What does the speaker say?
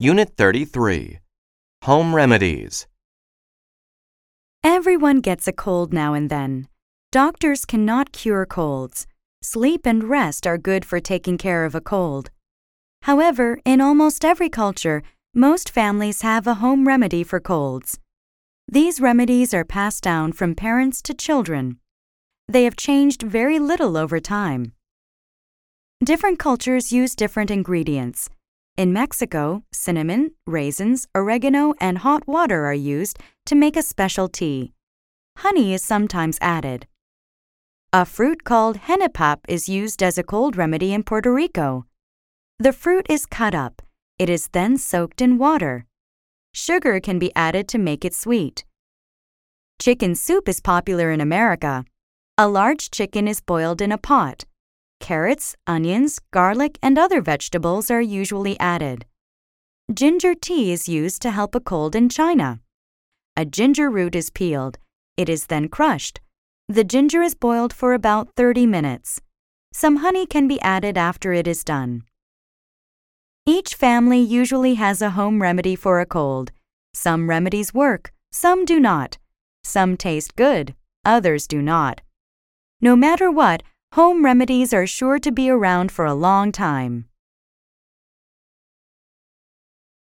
Unit 33 Home Remedies. Everyone gets a cold now and then. Doctors cannot cure colds. Sleep and rest are good for taking care of a cold. However, in almost every culture, most families have a home remedy for colds. These remedies are passed down from parents to children. They have changed very little over time. Different cultures use different ingredients. In Mexico, cinnamon, raisins, oregano, and hot water are used to make a special tea. Honey is sometimes added. A fruit called genipap is used as a cold remedy in Puerto Rico. The fruit is cut up. It is then soaked in water. Sugar can be added to make it sweet. Chicken soup is popular in America. A large chicken is boiled in a pot. Carrots, onions, garlic, and other vegetables are usually added. Ginger tea is used to help a cold in China. A ginger root is peeled. It is then crushed. The ginger is boiled for about 30 minutes. Some honey can be added after it is done. Each family usually has a home remedy for a cold. Some remedies work, some do not. Some taste good, others do not. No matter what, home remedies are sure to be around for a long time.